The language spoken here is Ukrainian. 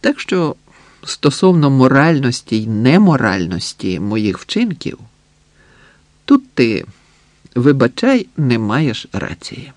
Так що стосовно моральності й неморальності моїх вчинків, тут ти, вибачай, не маєш рації.